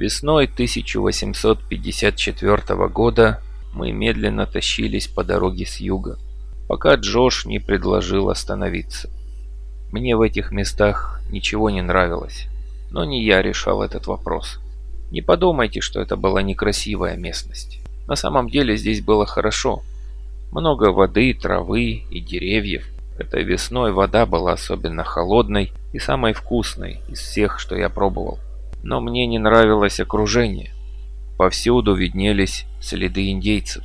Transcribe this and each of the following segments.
Весной 1854 года мы медленно тащились по дороге с юга, пока Джош не предложил остановиться. Мне в этих местах ничего не нравилось, но не я решал этот вопрос. Не подумайте, что это была некрасивая местность. На самом деле здесь было хорошо. Много воды, травы и деревьев. Этой весной вода была особенно холодной и самой вкусной из всех, что я пробовал но мне не нравилось окружение. Повсюду виднелись следы индейцев.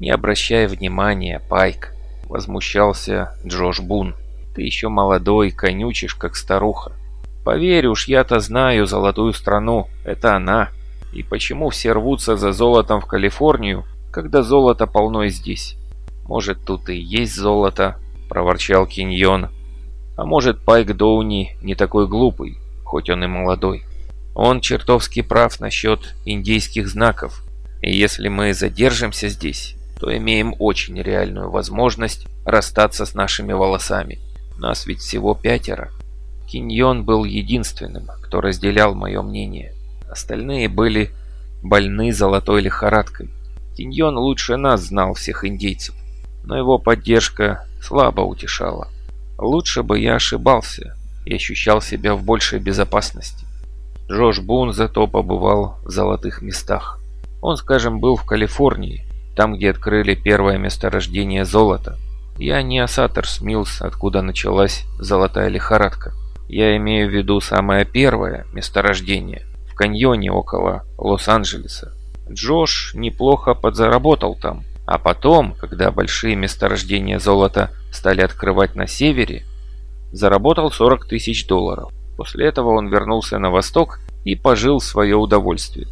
Не обращая внимания, Пайк, возмущался Джош Бун. Ты еще молодой, конючишь, как старуха. Поверь уж, я-то знаю золотую страну, это она. И почему все рвутся за золотом в Калифорнию, когда золото полно здесь? Может, тут и есть золото, проворчал Киньон. А может, Пайк Доуни не такой глупый, хоть он и молодой. Он чертовски прав насчет индейских знаков. И если мы задержимся здесь, то имеем очень реальную возможность расстаться с нашими волосами. Нас ведь всего пятеро. Киньон был единственным, кто разделял мое мнение. Остальные были больны золотой лихорадкой. Киньон лучше нас знал всех индейцев, но его поддержка слабо утешала. Лучше бы я ошибался и ощущал себя в большей безопасности. Джош Бун зато побывал в золотых местах. Он, скажем, был в Калифорнии, там, где открыли первое месторождение золота. Я не Асаторс Милс, откуда началась золотая лихорадка. Я имею в виду самое первое месторождение, в каньоне около Лос-Анджелеса. Джош неплохо подзаработал там, а потом, когда большие месторождения золота стали открывать на севере, заработал 40 тысяч долларов. После этого он вернулся на восток и пожил свое удовольствие.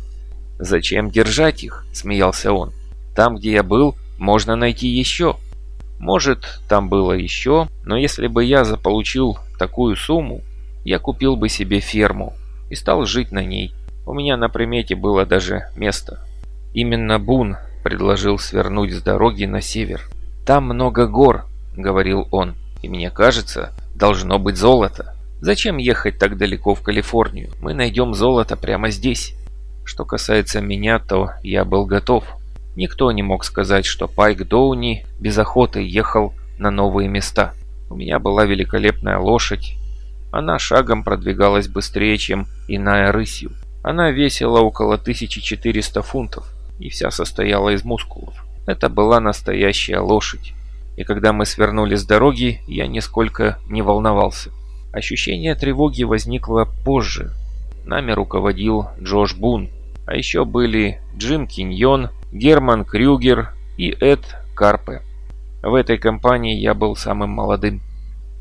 «Зачем держать их?» – смеялся он. «Там, где я был, можно найти еще». Может, там было еще, но если бы я заполучил такую сумму, я купил бы себе ферму и стал жить на ней. У меня на примете было даже место. Именно Бун предложил свернуть с дороги на север. «Там много гор», — говорил он, — «и мне кажется, должно быть золото». Зачем ехать так далеко в Калифорнию? Мы найдем золото прямо здесь. Что касается меня, то я был готов. Никто не мог сказать, что Пайк Доуни без охоты ехал на новые места. У меня была великолепная лошадь. Она шагом продвигалась быстрее, чем иная рысью. Она весила около 1400 фунтов и вся состояла из мускулов. Это была настоящая лошадь. И когда мы свернули с дороги, я нисколько не волновался. Ощущение тревоги возникло позже. Нами руководил Джош Бун, а еще были Джим Киньон, Герман Крюгер и Эд Карпе. В этой компании я был самым молодым.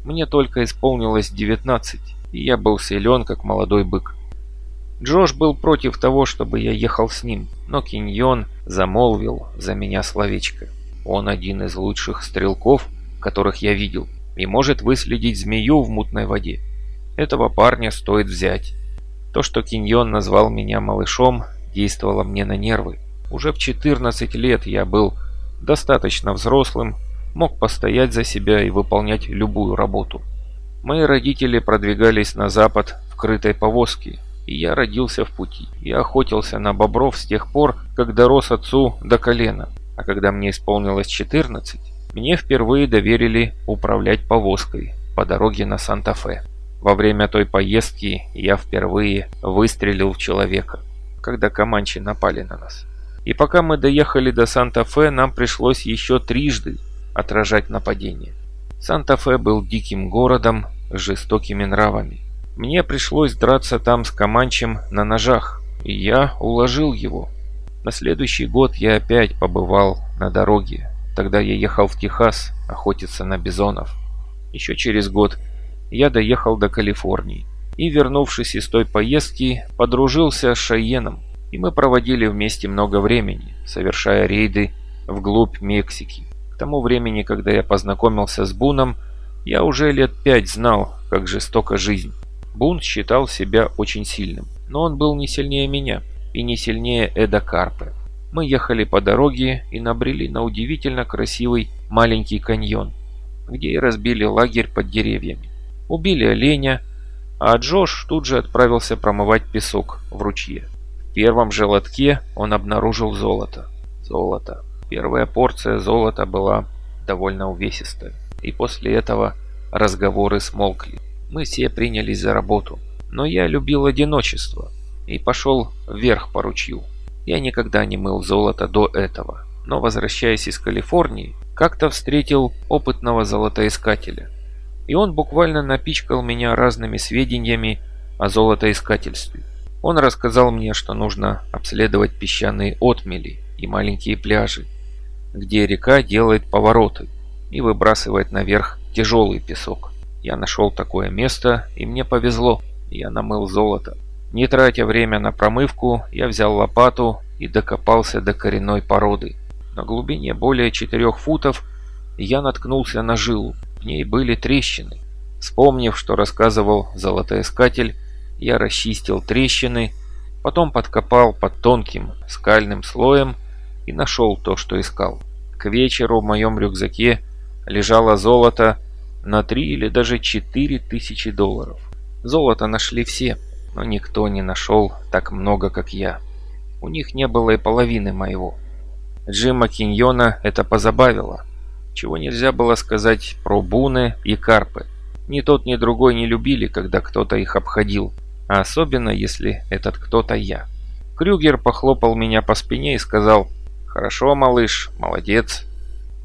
Мне только исполнилось 19, и я был силен, как молодой бык. Джош был против того, чтобы я ехал с ним, но Киньон замолвил за меня словечко. Он один из лучших стрелков, которых я видел и может выследить змею в мутной воде. Этого парня стоит взять. То, что Киньон назвал меня малышом, действовало мне на нервы. Уже в 14 лет я был достаточно взрослым, мог постоять за себя и выполнять любую работу. Мои родители продвигались на запад в крытой повозке, и я родился в пути. Я охотился на бобров с тех пор, как дорос отцу до колена. А когда мне исполнилось 14, мне впервые доверили управлять повозкой по дороге на Санта-Фе. Во время той поездки я впервые выстрелил в человека, когда команчи напали на нас. И пока мы доехали до Санта-Фе, нам пришлось еще трижды отражать нападение. Санта-Фе был диким городом с жестокими нравами. Мне пришлось драться там с Каманчем на ножах, и я уложил его. На следующий год я опять побывал на дороге, Тогда я ехал в Техас охотиться на бизонов. Еще через год я доехал до Калифорнии и, вернувшись из той поездки, подружился с Шайеном, и мы проводили вместе много времени, совершая рейды вглубь Мексики. К тому времени, когда я познакомился с Буном, я уже лет пять знал, как жестока жизнь. Бун считал себя очень сильным, но он был не сильнее меня и не сильнее Эда Карпе. Мы ехали по дороге и набрели на удивительно красивый маленький каньон, где и разбили лагерь под деревьями. Убили оленя, а Джош тут же отправился промывать песок в ручье. первом же лотке он обнаружил золото. Золото. Первая порция золота была довольно увесистая. И после этого разговоры смолкли. Мы все принялись за работу. Но я любил одиночество и пошел вверх по ручью. Я никогда не мыл золото до этого. Но возвращаясь из Калифорнии, как-то встретил опытного золотоискателя. И он буквально напичкал меня разными сведениями о золотоискательстве. Он рассказал мне, что нужно обследовать песчаные отмели и маленькие пляжи, где река делает повороты и выбрасывает наверх тяжелый песок. Я нашел такое место, и мне повезло. Я намыл золото. Не тратя время на промывку, я взял лопату и докопался до коренной породы. На глубине более 4 футов я наткнулся на жилу. В ней были трещины. Вспомнив, что рассказывал золотоискатель, я расчистил трещины, потом подкопал под тонким скальным слоем и нашел то, что искал. К вечеру в моем рюкзаке лежало золото на 3 или даже 4 тысячи долларов. Золото нашли все, но никто не нашел так много, как я. У них не было и половины моего. Джима Киньона это позабавило. Чего нельзя было сказать про буны и карпы. Ни тот, ни другой не любили, когда кто-то их обходил, а особенно, если этот кто-то я. Крюгер похлопал меня по спине и сказал «Хорошо, малыш, молодец».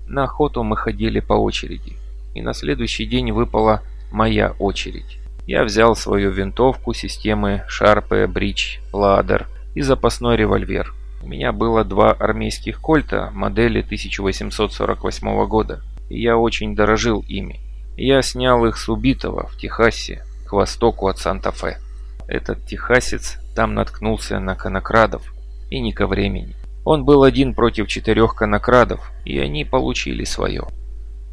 На охоту мы ходили по очереди, и на следующий день выпала моя очередь. Я взял свою винтовку системы Шарпе, Бридж, Ладер и запасной револьвер. У меня было два армейских кольта модели 1848 года, и я очень дорожил ими. Я снял их с убитого в Техасе, к востоку от Санта-Фе. Этот техасец там наткнулся на конокрадов, и не ко времени. Он был один против четырех конокрадов, и они получили свое.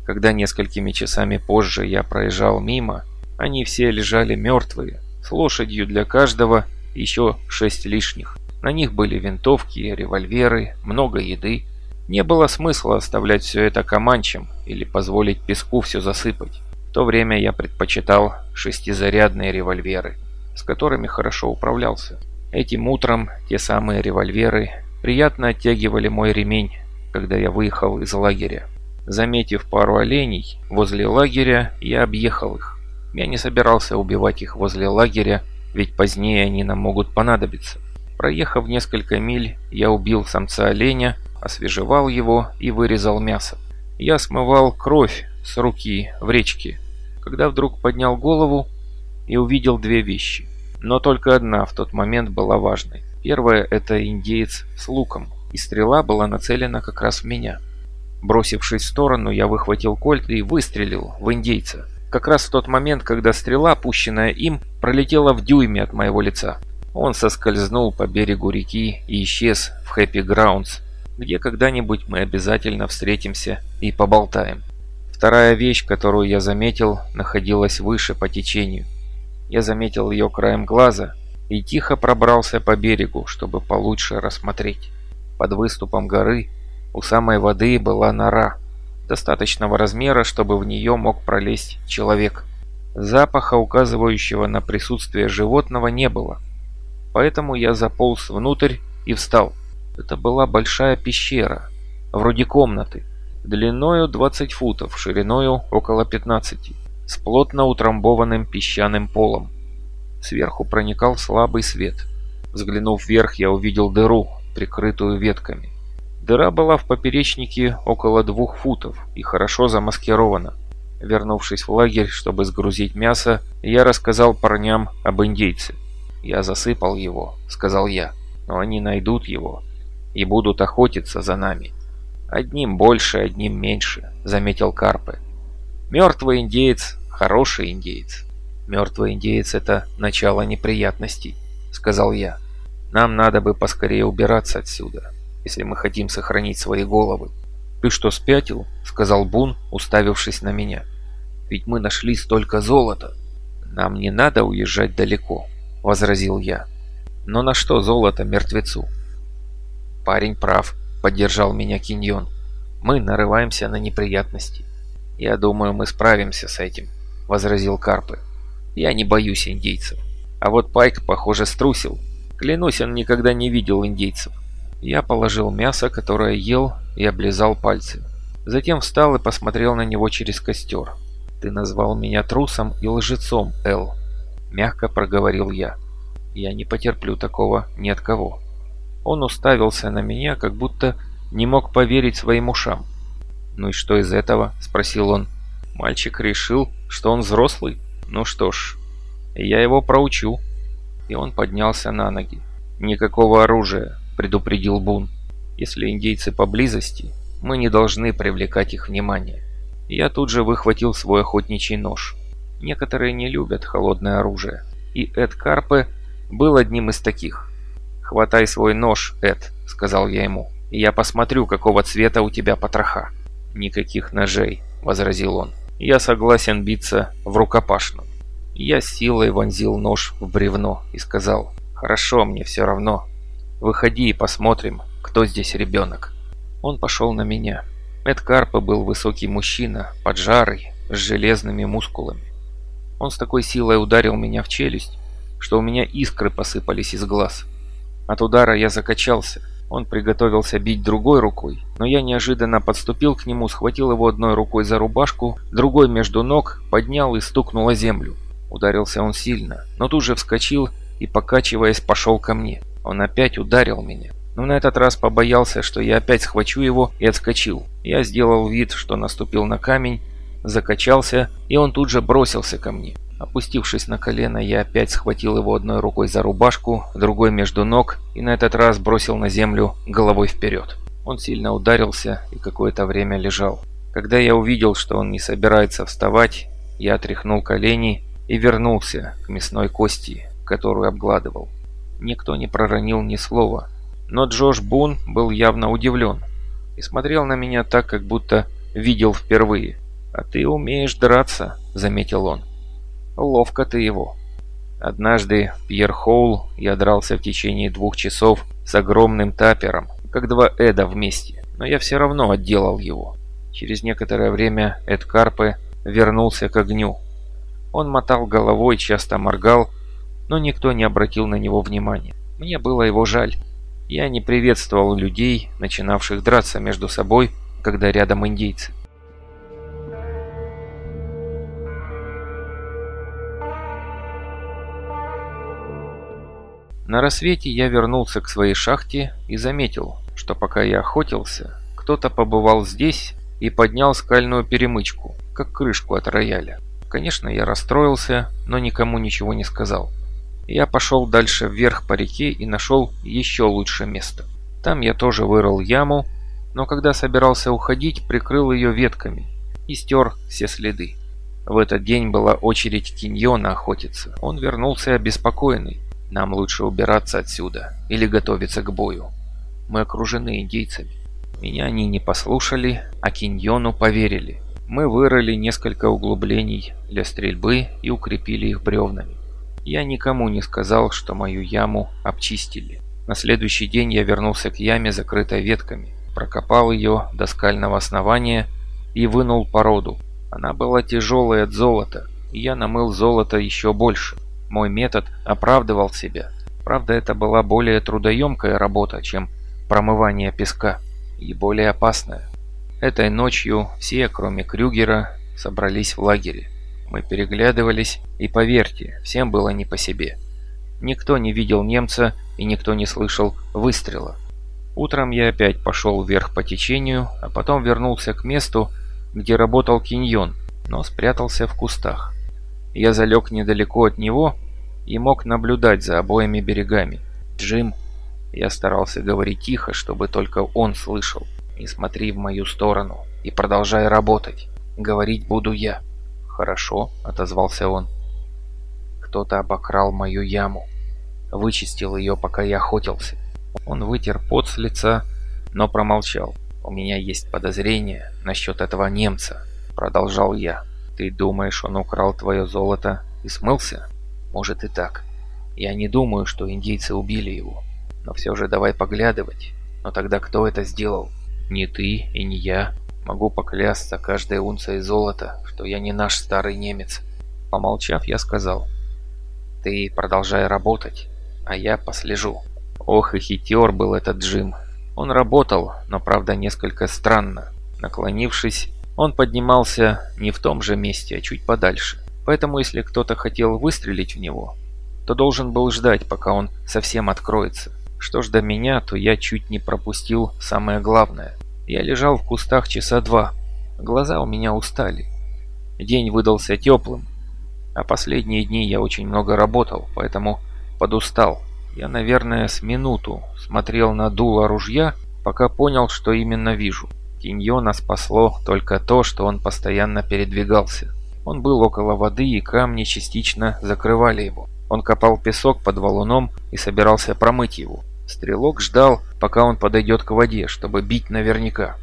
Когда несколькими часами позже я проезжал мимо, они все лежали мертвые, с лошадью для каждого еще шесть лишних. На них были винтовки, револьверы, много еды. Не было смысла оставлять все это команчем или позволить песку все засыпать. В то время я предпочитал шестизарядные револьверы, с которыми хорошо управлялся. Этим утром те самые револьверы приятно оттягивали мой ремень, когда я выехал из лагеря. Заметив пару оленей возле лагеря, я объехал их. Я не собирался убивать их возле лагеря, ведь позднее они нам могут понадобиться. Проехав несколько миль, я убил самца оленя, освежевал его и вырезал мясо. Я смывал кровь с руки в речке, когда вдруг поднял голову и увидел две вещи. Но только одна в тот момент была важной. Первая – это индеец с луком, и стрела была нацелена как раз в меня. Бросившись в сторону, я выхватил кольт и выстрелил в индейца. Как раз в тот момент, когда стрела, пущенная им, пролетела в дюйме от моего лица. Он соскользнул по берегу реки и исчез в Хэппи Граундс, где когда-нибудь мы обязательно встретимся и поболтаем. Вторая вещь, которую я заметил, находилась выше по течению. Я заметил ее краем глаза и тихо пробрался по берегу, чтобы получше рассмотреть. Под выступом горы у самой воды была нора, достаточного размера, чтобы в нее мог пролезть человек. Запаха, указывающего на присутствие животного, не было поэтому я заполз внутрь и встал. Это была большая пещера, вроде комнаты, длиною 20 футов, шириною около 15, с плотно утрамбованным песчаным полом. Сверху проникал слабый свет. Взглянув вверх, я увидел дыру, прикрытую ветками. Дыра была в поперечнике около двух футов и хорошо замаскирована. Вернувшись в лагерь, чтобы сгрузить мясо, я рассказал парням об индейце. «Я засыпал его», — сказал я. «Но они найдут его и будут охотиться за нами». «Одним больше, одним меньше», — заметил Карпе. «Мертвый индеец — хороший индеец». «Мертвый индеец — это начало неприятностей», — сказал я. «Нам надо бы поскорее убираться отсюда, если мы хотим сохранить свои головы». «Ты что, спятил?» — сказал Бун, уставившись на меня. «Ведь мы нашли столько золота. Нам не надо уезжать далеко возразил я. «Но на что золото мертвецу?» «Парень прав», — поддержал меня Киньон. «Мы нарываемся на неприятности». «Я думаю, мы справимся с этим», — возразил Карпы. «Я не боюсь индейцев. А вот Пайк, похоже, струсил. Клянусь, он никогда не видел индейцев. Я положил мясо, которое ел, и облизал пальцы. Затем встал и посмотрел на него через костер. «Ты назвал меня трусом и лжецом, Эл», — мягко проговорил я. «Я не потерплю такого ни от кого». Он уставился на меня, как будто не мог поверить своим ушам. «Ну и что из этого?» – спросил он. «Мальчик решил, что он взрослый? Ну что ж, я его проучу». И он поднялся на ноги. «Никакого оружия», – предупредил Бун. «Если индейцы поблизости, мы не должны привлекать их внимание». Я тут же выхватил свой охотничий нож. Некоторые не любят холодное оружие. И Эд Карпе был одним из таких. «Хватай свой нож, Эд», — сказал я ему, — «и я посмотрю, какого цвета у тебя потроха». «Никаких ножей», — возразил он. «Я согласен биться в рукопашную». Я силой вонзил нож в бревно и сказал, «Хорошо, мне все равно. Выходи и посмотрим, кто здесь ребенок». Он пошел на меня. Эд Карпа был высокий мужчина, поджарый, с железными мускулами. Он с такой силой ударил меня в челюсть, что у меня искры посыпались из глаз. От удара я закачался, он приготовился бить другой рукой, но я неожиданно подступил к нему, схватил его одной рукой за рубашку, другой между ног, поднял и стукнул о землю. Ударился он сильно, но тут же вскочил и, покачиваясь, пошел ко мне. Он опять ударил меня, но на этот раз побоялся, что я опять схвачу его и отскочил. Я сделал вид, что наступил на камень, закачался, и он тут же бросился ко мне. Опустившись на колено, я опять схватил его одной рукой за рубашку, другой между ног и на этот раз бросил на землю головой вперед. Он сильно ударился и какое-то время лежал. Когда я увидел, что он не собирается вставать, я отряхнул колени и вернулся к мясной кости, которую обгладывал. Никто не проронил ни слова, но Джош Бун был явно удивлен и смотрел на меня так, как будто видел впервые. «А ты умеешь драться», — заметил он. Ловко ты его. Однажды Пьер Хоул я дрался в течение двух часов с огромным тапером, как два Эда вместе, но я все равно отделал его. Через некоторое время Эд Карпе вернулся к огню. Он мотал головой, часто моргал, но никто не обратил на него внимания. Мне было его жаль. Я не приветствовал людей, начинавших драться между собой, когда рядом индейцы. На рассвете я вернулся к своей шахте и заметил, что пока я охотился, кто-то побывал здесь и поднял скальную перемычку, как крышку от рояля. Конечно, я расстроился, но никому ничего не сказал. Я пошел дальше вверх по реке и нашел еще лучшее место. Там я тоже вырыл яму, но когда собирался уходить, прикрыл ее ветками и стер все следы. В этот день была очередь Киньона охотиться. Он вернулся обеспокоенный. Нам лучше убираться отсюда или готовиться к бою. Мы окружены индейцами. Меня они не послушали, а Киньону поверили. Мы вырыли несколько углублений для стрельбы и укрепили их бревнами. Я никому не сказал, что мою яму обчистили. На следующий день я вернулся к яме, закрытой ветками, прокопал ее до скального основания и вынул породу. Она была тяжелой от золота, и я намыл золото еще больше. Мой метод оправдывал себя. Правда, это была более трудоемкая работа, чем промывание песка, и более опасная. Этой ночью все, кроме Крюгера, собрались в лагере. Мы переглядывались, и поверьте, всем было не по себе. Никто не видел немца, и никто не слышал выстрела. Утром я опять пошел вверх по течению, а потом вернулся к месту, где работал киньон, но спрятался в кустах. Я залег недалеко от него и мог наблюдать за обоими берегами. «Джим!» Я старался говорить тихо, чтобы только он слышал. «Не смотри в мою сторону и продолжай работать. Говорить буду я». «Хорошо», — отозвался он. «Кто-то обокрал мою яму. Вычистил ее, пока я охотился». Он вытер пот с лица, но промолчал. «У меня есть подозрение насчет этого немца», — продолжал я. Ты думаешь, он украл твое золото и смылся? Может и так. Я не думаю, что индейцы убили его. Но все же давай поглядывать. Но тогда кто это сделал? Не ты и не я. Могу поклясться каждой унцией золота, что я не наш старый немец. Помолчав, я сказал. Ты продолжай работать, а я послежу. Ох и хитер был этот Джим. Он работал, но правда несколько странно. Наклонившись, он поднимался не в том же месте, а чуть подальше. Поэтому если кто-то хотел выстрелить в него, то должен был ждать, пока он совсем откроется. Что ж до меня, то я чуть не пропустил самое главное. Я лежал в кустах часа два. Глаза у меня устали. День выдался теплым, а последние дни я очень много работал, поэтому подустал. Я, наверное, с минуту смотрел на дуло ружья, пока понял, что именно вижу. Киньона спасло только то, что он постоянно передвигался. Он был около воды, и камни частично закрывали его. Он копал песок под валуном и собирался промыть его. Стрелок ждал, пока он подойдет к воде, чтобы бить наверняка.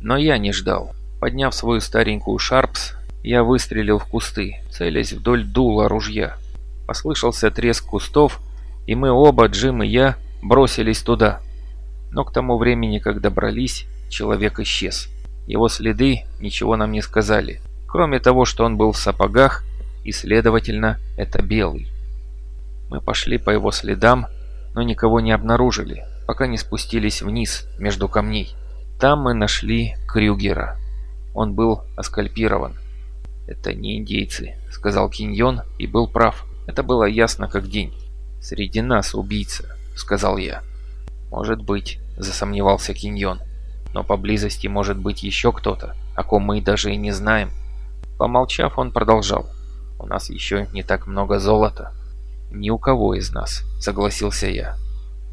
Но я не ждал. Подняв свою старенькую шарпс, я выстрелил в кусты, целясь вдоль дула ружья. Послышался треск кустов, и мы оба, Джим и я, бросились туда. Но к тому времени, как добрались, человек исчез. Его следы ничего нам не сказали, кроме того, что он был в сапогах, и, следовательно, это белый. Мы пошли по его следам, но никого не обнаружили, пока не спустились вниз, между камней. Там мы нашли Крюгера. Он был оскальпирован. «Это не индейцы», — сказал Киньон и был прав. Это было ясно как день. «Среди нас убийца», — сказал я. «Может быть», — засомневался Киньон. «Но поблизости может быть еще кто-то, о ком мы даже и не знаем». Помолчав, он продолжал. «У нас еще не так много золота». «Ни у кого из нас», — согласился я.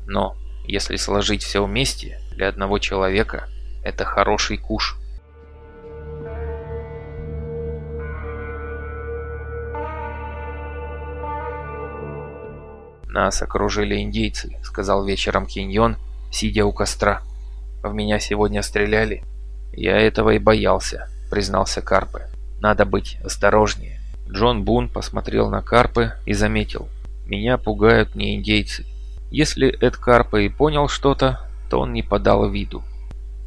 «Но, если сложить все вместе, для одного человека это хороший куш». «Нас окружили индейцы», — сказал вечером Киньон, сидя у костра. «В меня сегодня стреляли». «Я этого и боялся», — признался Карпе. «Надо быть осторожнее». Джон Бун посмотрел на Карпе и заметил. «Меня пугают не индейцы». Если Эд Карпе и понял что-то, то он не подал виду.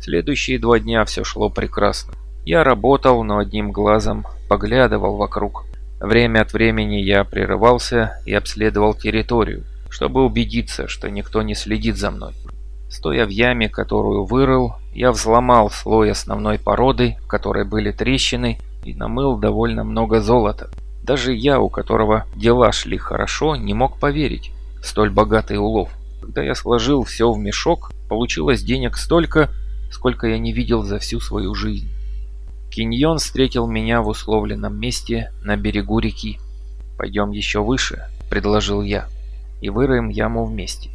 Следующие два дня все шло прекрасно. Я работал, но одним глазом поглядывал вокруг. Время от времени я прерывался и обследовал территорию, чтобы убедиться, что никто не следит за мной. Стоя в яме, которую вырыл, я взломал слой основной породы, в которой были трещины, и намыл довольно много золота. Даже я, у которого дела шли хорошо, не мог поверить в столь богатый улов. Когда я сложил все в мешок, получилось денег столько, сколько я не видел за всю свою жизнь. Киньон встретил меня в условленном месте на берегу реки. «Пойдем еще выше», — предложил я, — «и выроем яму вместе.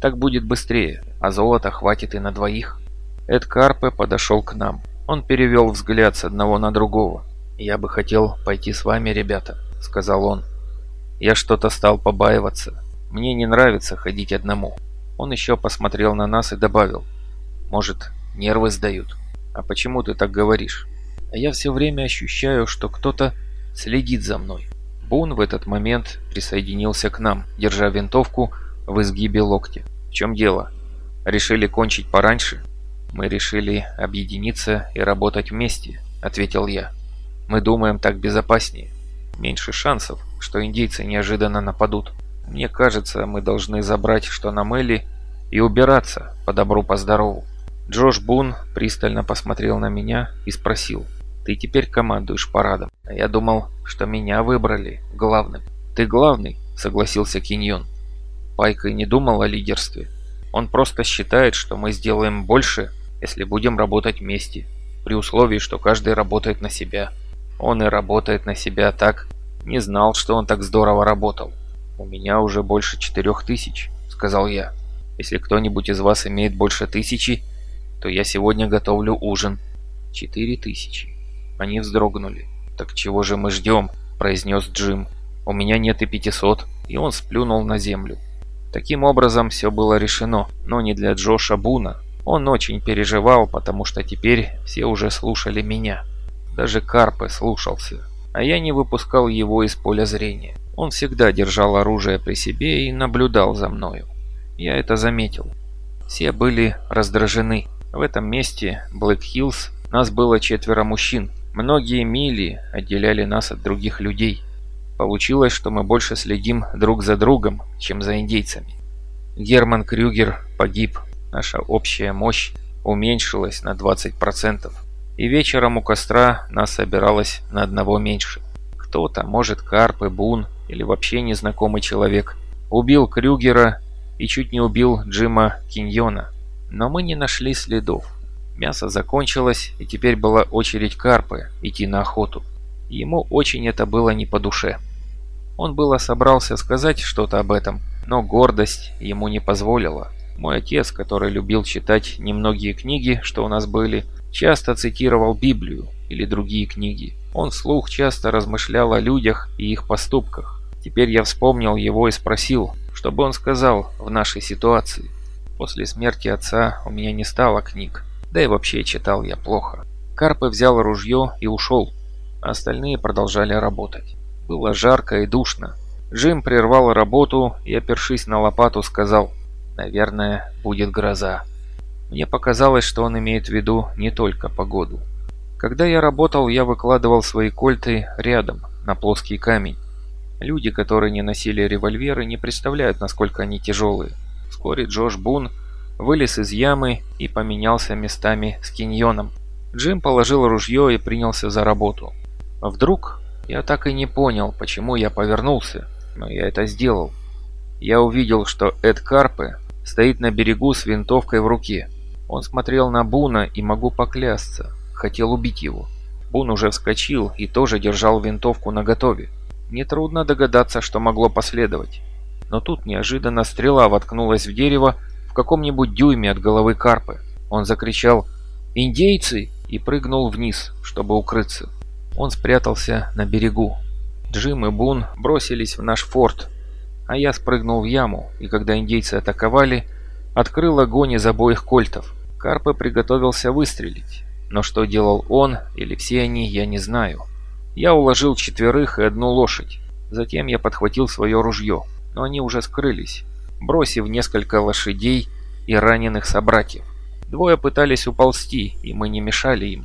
Так будет быстрее, а золота хватит и на двоих». Эд Карпе подошел к нам. Он перевел взгляд с одного на другого. «Я бы хотел пойти с вами, ребята», — сказал он. Я что-то стал побаиваться. Мне не нравится ходить одному. Он еще посмотрел на нас и добавил. «Может, нервы сдают?» «А почему ты так говоришь?» а я все время ощущаю, что кто-то следит за мной. Бун в этот момент присоединился к нам, держа винтовку в изгибе локтя. В чем дело? Решили кончить пораньше? Мы решили объединиться и работать вместе, ответил я. Мы думаем так безопаснее. Меньше шансов, что индейцы неожиданно нападут. Мне кажется, мы должны забрать, что на Элли, и убираться по добру, по здорову. Джош Бун пристально посмотрел на меня и спросил – ты теперь командуешь парадом. А я думал, что меня выбрали главным. Ты главный, согласился Киньон. Пайка и не думал о лидерстве. Он просто считает, что мы сделаем больше, если будем работать вместе, при условии, что каждый работает на себя. Он и работает на себя так. Не знал, что он так здорово работал. У меня уже больше четырех тысяч, сказал я. Если кто-нибудь из вас имеет больше тысячи, то я сегодня готовлю ужин. Четыре тысячи. Они вздрогнули. «Так чего же мы ждем?» – произнес Джим. «У меня нет и пятисот». И он сплюнул на землю. Таким образом, все было решено, но не для Джоша Буна. Он очень переживал, потому что теперь все уже слушали меня. Даже Карпе слушался. А я не выпускал его из поля зрения. Он всегда держал оружие при себе и наблюдал за мною. Я это заметил. Все были раздражены. В этом месте, Блэк Хиллз, нас было четверо мужчин, Многие мили отделяли нас от других людей. Получилось, что мы больше следим друг за другом, чем за индейцами. Герман Крюгер погиб. Наша общая мощь уменьшилась на 20%. И вечером у костра нас собиралось на одного меньше. Кто-то, может Карп и Бун, или вообще незнакомый человек, убил Крюгера и чуть не убил Джима Киньона. Но мы не нашли следов. Мясо закончилось, и теперь была очередь Карпы идти на охоту. Ему очень это было не по душе. Он было собрался сказать что-то об этом, но гордость ему не позволила. Мой отец, который любил читать немногие книги, что у нас были, часто цитировал Библию или другие книги. Он вслух часто размышлял о людях и их поступках. Теперь я вспомнил его и спросил, что бы он сказал в нашей ситуации. После смерти отца у меня не стало книг, да и вообще читал я плохо. Карпы взял ружье и ушел, а остальные продолжали работать. Было жарко и душно. Джим прервал работу и, опершись на лопату, сказал, «Наверное, будет гроза». Мне показалось, что он имеет в виду не только погоду. Когда я работал, я выкладывал свои кольты рядом, на плоский камень. Люди, которые не носили револьверы, не представляют, насколько они тяжелые. Вскоре Джош Бун вылез из ямы и поменялся местами с Киньоном. Джим положил ружье и принялся за работу. Вдруг я так и не понял, почему я повернулся, но я это сделал. Я увидел, что Эд Карпе стоит на берегу с винтовкой в руке. Он смотрел на Буна и могу поклясться, хотел убить его. Бун уже вскочил и тоже держал винтовку наготове. Нетрудно догадаться, что могло последовать. Но тут неожиданно стрела воткнулась в дерево в каком-нибудь дюйме от головы Карпы. Он закричал «Индейцы!» и прыгнул вниз, чтобы укрыться. Он спрятался на берегу. Джим и Бун бросились в наш форт, а я спрыгнул в яму, и когда индейцы атаковали, открыл огонь из обоих кольтов. Карпе приготовился выстрелить, но что делал он или все они, я не знаю. Я уложил четверых и одну лошадь. Затем я подхватил свое ружье, но они уже скрылись, бросив несколько лошадей и раненых собратьев. Двое пытались уползти, и мы не мешали им.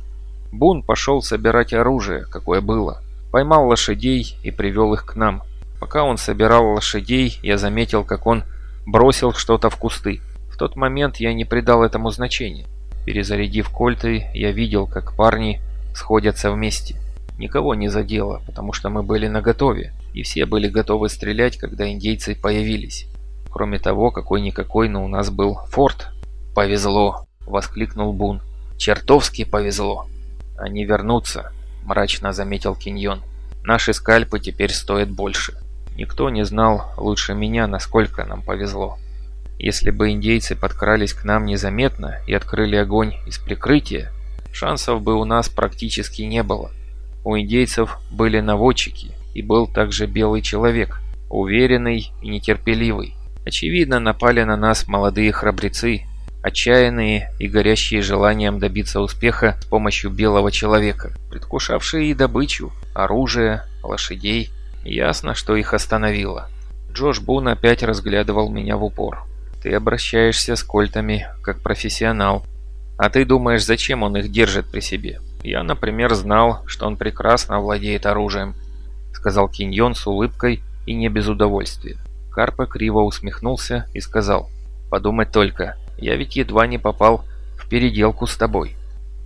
Бун пошел собирать оружие, какое было. Поймал лошадей и привел их к нам. Пока он собирал лошадей, я заметил, как он бросил что-то в кусты. В тот момент я не придал этому значения. Перезарядив кольты, я видел, как парни сходятся вместе никого не задело, потому что мы были наготове, и все были готовы стрелять, когда индейцы появились. Кроме того, какой-никакой, но у нас был форт. «Повезло!» — воскликнул Бун. «Чертовски повезло!» «Они вернутся», — мрачно заметил Киньон. «Наши скальпы теперь стоят больше. Никто не знал лучше меня, насколько нам повезло. Если бы индейцы подкрались к нам незаметно и открыли огонь из прикрытия, шансов бы у нас практически не было. У индейцев были наводчики, и был также белый человек, уверенный и нетерпеливый. Очевидно, напали на нас молодые храбрецы, отчаянные и горящие желанием добиться успеха с помощью белого человека, предвкушавшие и добычу, оружие, лошадей. Ясно, что их остановило. Джош Бун опять разглядывал меня в упор. «Ты обращаешься с кольтами как профессионал. А ты думаешь, зачем он их держит при себе?» «Я, например, знал, что он прекрасно владеет оружием», — сказал Киньон с улыбкой и не без удовольствия. Карпа криво усмехнулся и сказал, «Подумать только, я ведь едва не попал в переделку с тобой».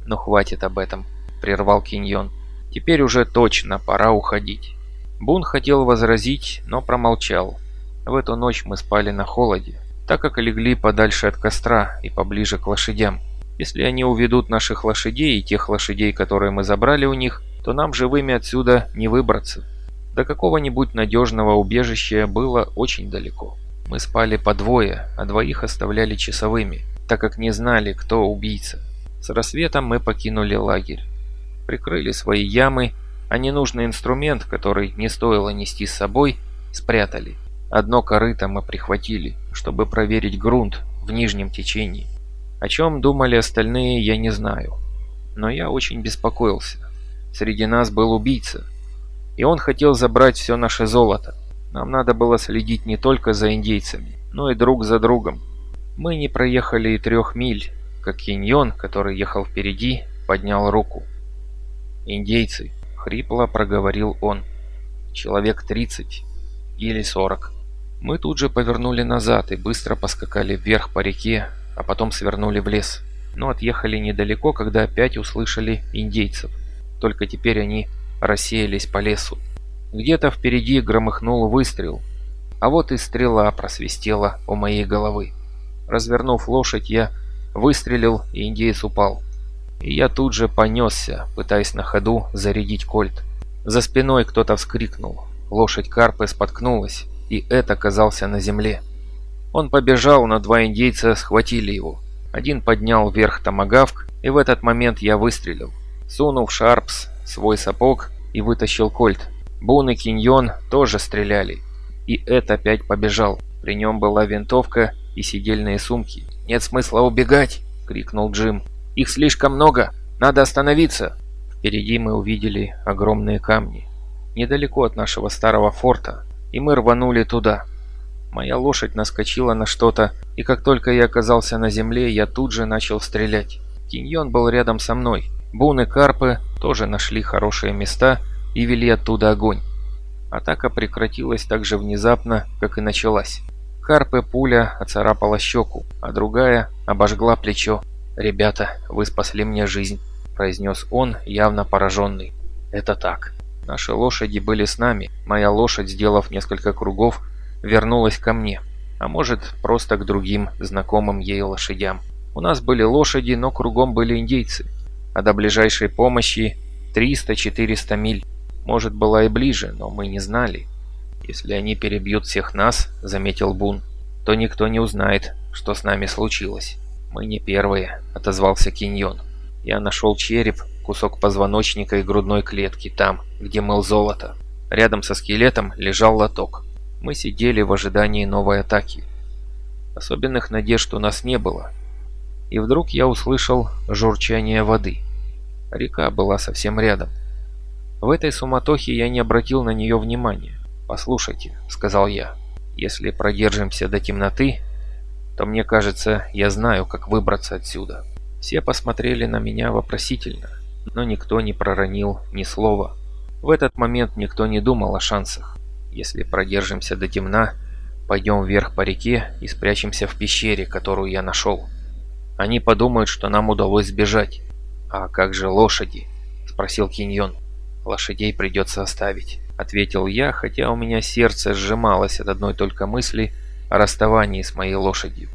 «Ну хватит об этом», — прервал Киньон. «Теперь уже точно пора уходить». Бун хотел возразить, но промолчал. В эту ночь мы спали на холоде, так как легли подальше от костра и поближе к лошадям. Если они уведут наших лошадей и тех лошадей, которые мы забрали у них, то нам живыми отсюда не выбраться. До какого-нибудь надежного убежища было очень далеко. Мы спали по двое, а двоих оставляли часовыми, так как не знали, кто убийца. С рассветом мы покинули лагерь. Прикрыли свои ямы, а ненужный инструмент, который не стоило нести с собой, спрятали. Одно корыто мы прихватили, чтобы проверить грунт в нижнем течении. О чем думали остальные, я не знаю. Но я очень беспокоился. Среди нас был убийца. И он хотел забрать все наше золото. Нам надо было следить не только за индейцами, но и друг за другом. Мы не проехали и трех миль, как Киньон, который ехал впереди, поднял руку. «Индейцы», — хрипло проговорил он. человек 30 или 40. Мы тут же повернули назад и быстро поскакали вверх по реке, а потом свернули в лес. Но отъехали недалеко, когда опять услышали индейцев. Только теперь они рассеялись по лесу. Где-то впереди громыхнул выстрел, а вот и стрела просвистела у моей головы. Развернув лошадь, я выстрелил, и индеец упал. И я тут же понесся, пытаясь на ходу зарядить кольт. За спиной кто-то вскрикнул. Лошадь Карпы споткнулась, и это оказался на земле. Он побежал, но два индейца схватили его. Один поднял вверх томагавк, и в этот момент я выстрелил. Сунув Шарпс свой сапог и вытащил кольт. Бун и Киньон тоже стреляли. И Эд опять побежал. При нем была винтовка и сидельные сумки. «Нет смысла убегать!» — крикнул Джим. «Их слишком много! Надо остановиться!» Впереди мы увидели огромные камни. Недалеко от нашего старого форта. И мы рванули туда. Моя лошадь наскочила на что-то, и как только я оказался на земле, я тут же начал стрелять. Киньон был рядом со мной. Бун и Карпы тоже нашли хорошие места и вели оттуда огонь. Атака прекратилась так же внезапно, как и началась. Карпе пуля оцарапала щеку, а другая обожгла плечо. «Ребята, вы спасли мне жизнь», – произнес он, явно пораженный. «Это так. Наши лошади были с нами. Моя лошадь, сделав несколько кругов, вернулась ко мне. А может, просто к другим, знакомым ей лошадям. У нас были лошади, но кругом были индейцы. А до ближайшей помощи 300-400 миль. Может, была и ближе, но мы не знали. Если они перебьют всех нас, заметил Бун, то никто не узнает, что с нами случилось. Мы не первые, отозвался Киньон. Я нашел череп, кусок позвоночника и грудной клетки там, где мыл золото. Рядом со скелетом лежал лоток. Мы сидели в ожидании новой атаки. Особенных надежд у нас не было. И вдруг я услышал журчание воды. Река была совсем рядом. В этой суматохе я не обратил на нее внимания. «Послушайте», — сказал я, — «если продержимся до темноты, то мне кажется, я знаю, как выбраться отсюда». Все посмотрели на меня вопросительно, но никто не проронил ни слова. В этот момент никто не думал о шансах. Если продержимся до темна, пойдем вверх по реке и спрячемся в пещере, которую я нашел. Они подумают, что нам удалось сбежать. «А как же лошади?» – спросил Киньон. «Лошадей придется оставить», — ответил я, хотя у меня сердце сжималось от одной только мысли о расставании с моей лошадью.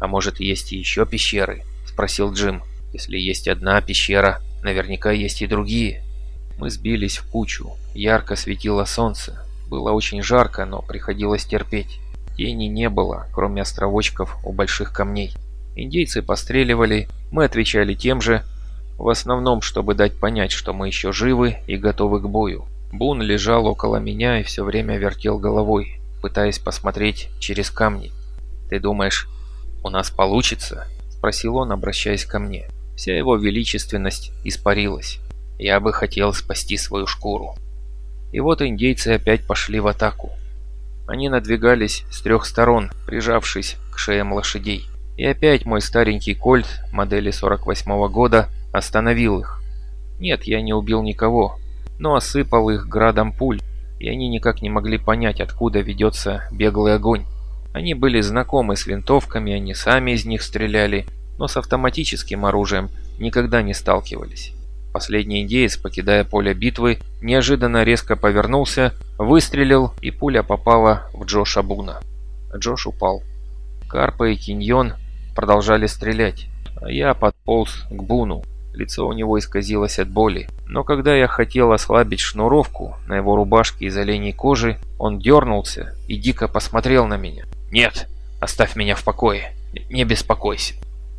«А может, есть еще пещеры?» — спросил Джим. «Если есть одна пещера, наверняка есть и другие». Мы сбились в кучу. Ярко светило солнце. Было очень жарко, но приходилось терпеть. Тени не было, кроме островочков у больших камней. Индейцы постреливали, мы отвечали тем же, в основном, чтобы дать понять, что мы еще живы и готовы к бою. Бун лежал около меня и все время вертел головой, пытаясь посмотреть через камни. «Ты думаешь, у нас получится?» – спросил он, обращаясь ко мне. Вся его величественность испарилась. Я бы хотел спасти свою шкуру. И вот индейцы опять пошли в атаку. Они надвигались с трех сторон, прижавшись к шеям лошадей. И опять мой старенький кольт модели 48 -го года Остановил их. Нет, я не убил никого, но осыпал их градом пуль, и они никак не могли понять, откуда ведется беглый огонь. Они были знакомы с винтовками, они сами из них стреляли, но с автоматическим оружием никогда не сталкивались. Последний индеец, покидая поле битвы, неожиданно резко повернулся, выстрелил, и пуля попала в Джоша Буна. Джош упал. Карпа и Киньон продолжали стрелять, а я подполз к Буну. Лицо у него исказилось от боли. Но когда я хотел ослабить шнуровку на его рубашке из оленей кожи, он дернулся и дико посмотрел на меня. «Нет, оставь меня в покое. Не беспокойся».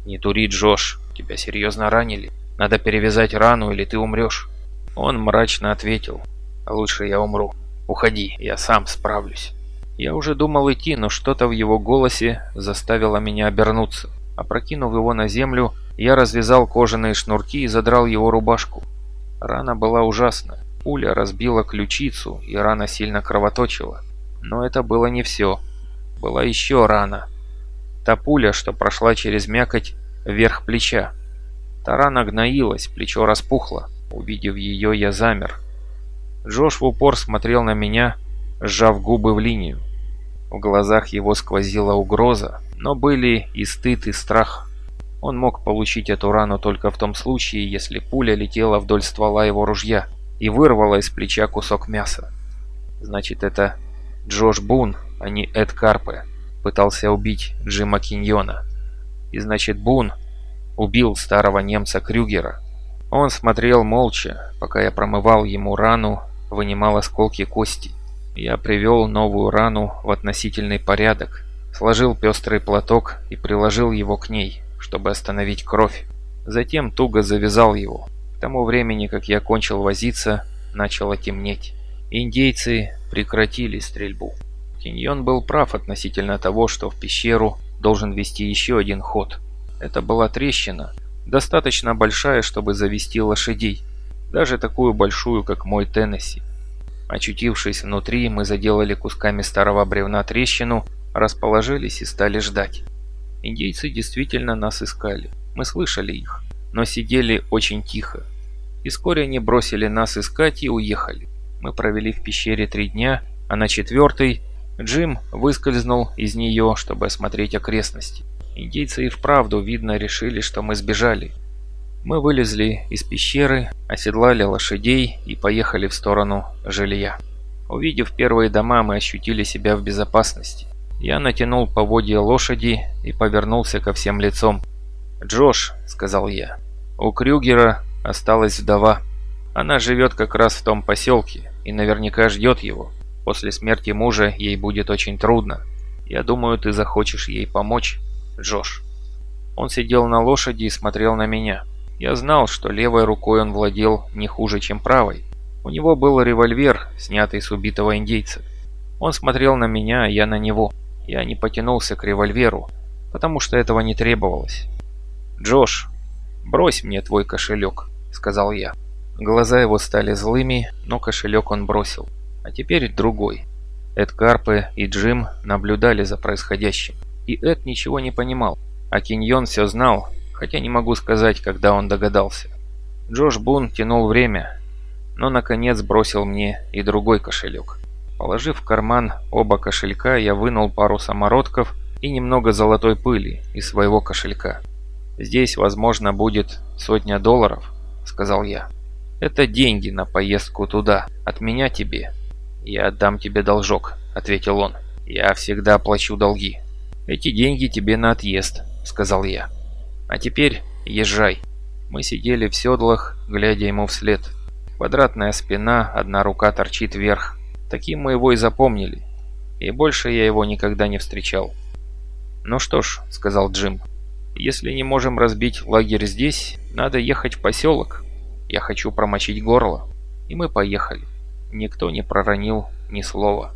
«Не дури, Джош. Тебя серьезно ранили. Надо перевязать рану, или ты умрешь». Он мрачно ответил. «Лучше я умру. Уходи, я сам справлюсь». Я уже думал идти, но что-то в его голосе заставило меня обернуться. Опрокинув его на землю, я развязал кожаные шнурки и задрал его рубашку. Рана была ужасна. Пуля разбила ключицу, и рана сильно кровоточила. Но это было не все. Была еще рана. Та пуля, что прошла через мякоть вверх плеча. Та рана гноилась, плечо распухло. Увидев ее, я замер. Джош в упор смотрел на меня, сжав губы в линию. В глазах его сквозила угроза, но были и стыд, и страх. Он мог получить эту рану только в том случае, если пуля летела вдоль ствола его ружья и вырвала из плеча кусок мяса. Значит, это Джош Бун, а не Эд Карпе, пытался убить Джима Киньона. И значит, Бун убил старого немца Крюгера. Он смотрел молча, пока я промывал ему рану, вынимал осколки кости. Я привел новую рану в относительный порядок, сложил пестрый платок и приложил его к ней чтобы остановить кровь. Затем туго завязал его. К тому времени, как я кончил возиться, начало темнеть. Индейцы прекратили стрельбу. Киньон был прав относительно того, что в пещеру должен вести еще один ход. Это была трещина, достаточно большая, чтобы завести лошадей, даже такую большую, как мой Теннесси. Очутившись внутри, мы заделали кусками старого бревна трещину, расположились и стали ждать. Индейцы действительно нас искали. Мы слышали их, но сидели очень тихо. И вскоре они бросили нас искать и уехали. Мы провели в пещере три дня, а на четвертый Джим выскользнул из нее, чтобы осмотреть окрестности. Индейцы и вправду, видно, решили, что мы сбежали. Мы вылезли из пещеры, оседлали лошадей и поехали в сторону жилья. Увидев первые дома, мы ощутили себя в безопасности. Я натянул поводья лошади и повернулся ко всем лицом. «Джош», — сказал я, — «у Крюгера осталась вдова. Она живет как раз в том поселке и наверняка ждет его. После смерти мужа ей будет очень трудно. Я думаю, ты захочешь ей помочь, Джош». Он сидел на лошади и смотрел на меня. Я знал, что левой рукой он владел не хуже, чем правой. У него был револьвер, снятый с убитого индейца. Он смотрел на меня, а я на него. Я не потянулся к револьверу, потому что этого не требовалось. «Джош, брось мне твой кошелек», — сказал я. Глаза его стали злыми, но кошелек он бросил. А теперь другой. Эд Карпе и Джим наблюдали за происходящим. И Эд ничего не понимал, а Киньон все знал, хотя не могу сказать, когда он догадался. Джош Бун тянул время, но наконец бросил мне и другой кошелек. Положив в карман оба кошелька, я вынул пару самородков и немного золотой пыли из своего кошелька. «Здесь, возможно, будет сотня долларов», — сказал я. «Это деньги на поездку туда. От меня тебе». «Я отдам тебе должок», — ответил он. «Я всегда плачу долги». «Эти деньги тебе на отъезд», — сказал я. «А теперь езжай». Мы сидели в седлах, глядя ему вслед. Квадратная спина, одна рука торчит вверх. Таким мы его и запомнили. И больше я его никогда не встречал. «Ну что ж», — сказал Джим, — «если не можем разбить лагерь здесь, надо ехать в поселок. Я хочу промочить горло». И мы поехали. Никто не проронил ни слова.